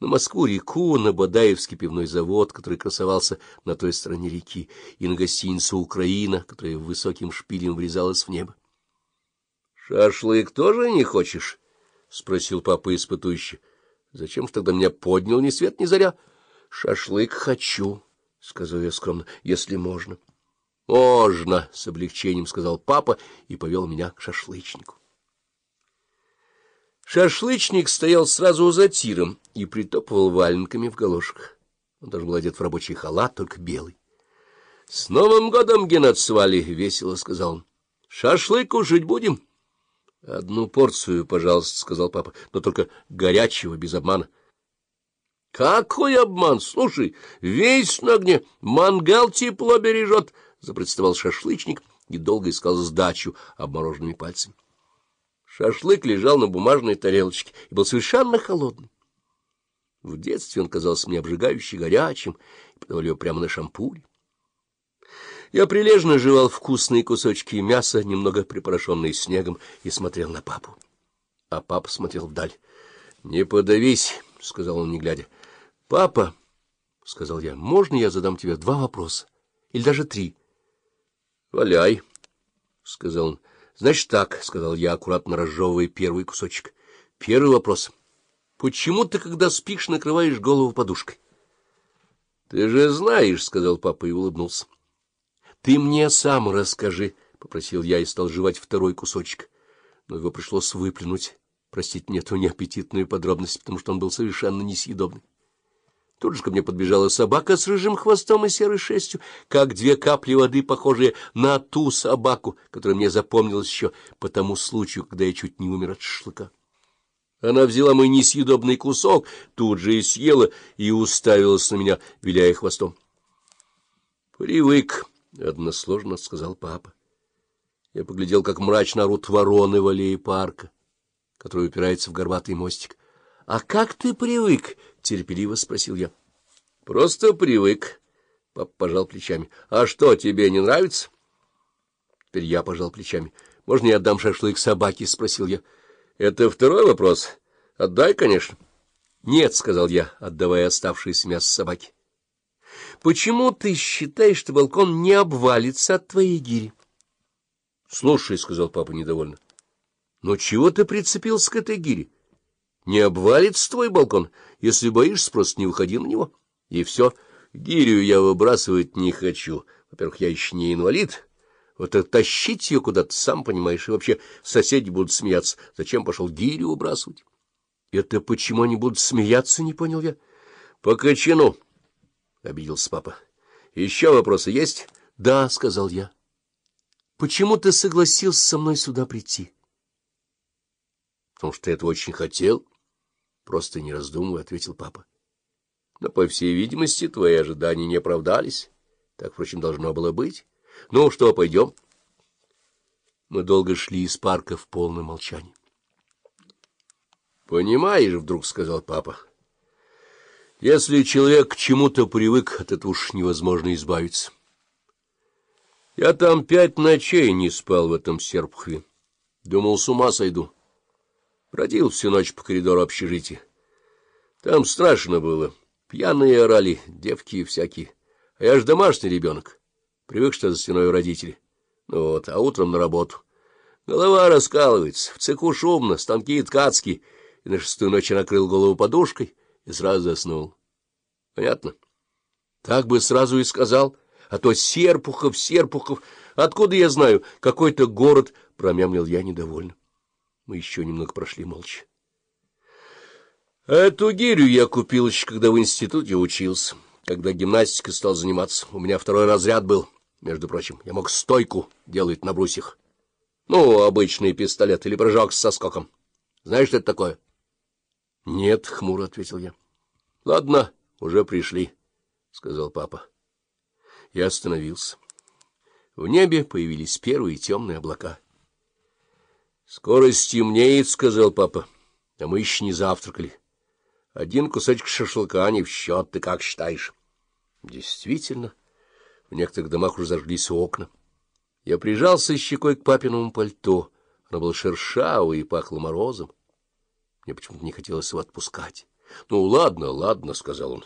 на Москву-реку, на Бадаевский пивной завод, который красовался на той стороне реки, и на гостиницу «Украина», которая высоким шпилем врезалась в небо. — Шашлык тоже не хочешь? — спросил папа испытующе. — Зачем ж тогда меня поднял ни свет ни заря? — Шашлык хочу, — сказал я скромно, — если можно. — Можно, — с облегчением сказал папа и повел меня к шашлычнику. Шашлычник стоял сразу за тиром и притопывал валенками в галошках. Он даже был одет в рабочий халат, только белый. — С Новым годом, Геннадсвали! — весело сказал он. — Шашлык ужить будем? — Одну порцию, пожалуйста, — сказал папа, — но только горячего, без обмана. — Какой обман? Слушай, весь на огне, мангал тепло бережет, — запротестовал шашлычник и долго искал сдачу обмороженными пальцами. Шашлык лежал на бумажной тарелочке и был совершенно холодным. В детстве он казался мне обжигающе горячим, и подавали его прямо на шампуре. Я прилежно жевал вкусные кусочки мяса, немного припорошенные снегом, и смотрел на папу. А папа смотрел вдаль. — Не подавись, — сказал он, не глядя. — Папа, — сказал я, — можно я задам тебе два вопроса? Или даже три? — Валяй, — сказал он. — Значит так, — сказал я, аккуратно разжевывая первый кусочек. — Первый вопрос. Почему ты, когда спишь, накрываешь голову подушкой? — Ты же знаешь, — сказал папа и улыбнулся. — Ты мне сам расскажи, — попросил я и стал жевать второй кусочек. Но его пришлось выплюнуть. Простите мне эту неаппетитную подробность, потому что он был совершенно несъедобный. Тут же ко мне подбежала собака с рыжим хвостом и серой шерстью, как две капли воды, похожие на ту собаку, которая мне запомнилась еще по тому случаю, когда я чуть не умер от шашлыка. Она взяла мой несъедобный кусок, тут же и съела, и уставилась на меня, виляя хвостом. — Привык, — односложно сказал папа. Я поглядел, как мрачно орут вороны в аллее парка, который упирается в горбатый мостик. — А как ты привык? — терпеливо спросил я. — Просто привык. Папа пожал плечами. — А что, тебе не нравится? Теперь я пожал плечами. — Можно я отдам шашлык собаке? — спросил я. — Это второй вопрос. Отдай, конечно. — Нет, — сказал я, отдавая оставшееся мясо собаке. — Почему ты считаешь, что балкон не обвалится от твоей гири? — Слушай, — сказал папа недовольно. — Но чего ты прицепился к этой гире? Не обвалится твой балкон. Если боишься, просто не выходи на него. И все. Гирю я выбрасывать не хочу. Во-первых, я еще не инвалид. Вот так тащить ее куда-то, сам понимаешь, и вообще соседи будут смеяться. Зачем пошел гирю выбрасывать? Это почему они будут смеяться, не понял я. По кочану, — обиделся папа. Еще вопросы есть? Да, — сказал я. Почему ты согласился со мной сюда прийти? Потому что ты это очень хотел. — Просто не раздумывая, — ответил папа. Но, по всей видимости, твои ожидания не оправдались. Так, впрочем, должно было быть. Ну что, пойдем? Мы долго шли из парка в полном молчании. — Понимаешь, — вдруг сказал папа, — если человек к чему-то привык, от этого уж невозможно избавиться. Я там пять ночей не спал в этом Серпхове. Думал, с ума сойду. Бродил всю ночь по коридору общежития. Там страшно было. Пьяные орали, девки всякие. А я ж домашний ребенок. Привык, что за стеной у родителей. Ну вот, а утром на работу. Голова раскалывается, в цеху шумно, станки ткацкие. И на шестую ночь я накрыл голову подушкой и сразу заснул. Понятно? Так бы сразу и сказал. А то Серпухов, Серпухов... Откуда я знаю? Какой-то город... Промямлил я недовольно. Мы еще немного прошли молча. Эту гирю я купил еще, когда в институте учился, когда гимнастикой стал заниматься. У меня второй разряд был, между прочим. Я мог стойку делать на брусьях. Ну, обычный пистолет или прыжок с соскоком. Знаешь, что это такое? — Нет, — хмуро ответил я. — Ладно, уже пришли, — сказал папа. Я остановился. В небе появились первые темные облака. — Скоро стемнеет, — сказал папа, — а мы еще не завтракали. Один кусочек шашлыка не в счет, ты как считаешь? Действительно, в некоторых домах уже зажглись окна. Я прижался щекой к папиному пальто. Оно было шершавое и пахло морозом. Мне почему-то не хотелось его отпускать. — Ну, ладно, ладно, — сказал он.